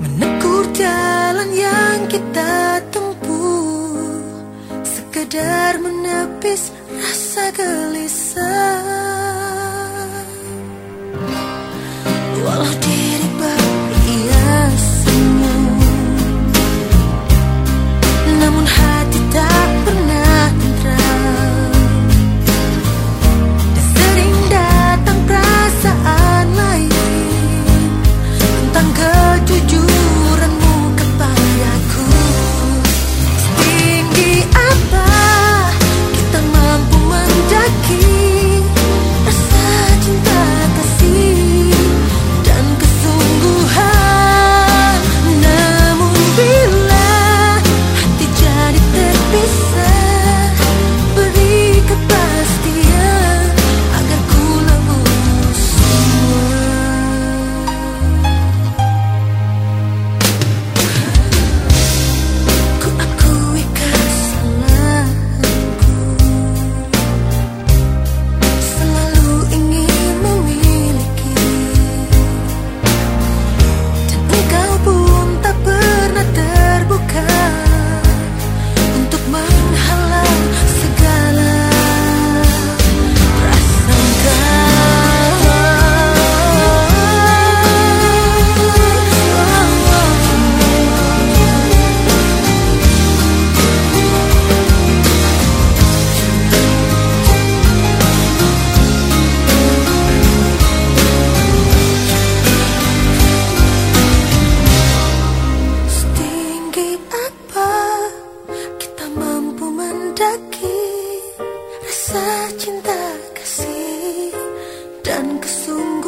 menegur jalan yang kita tempuh. Sekedar menepis rasa gelisah. Walau diri mendaki rasa cinta kasih dan kesungguhan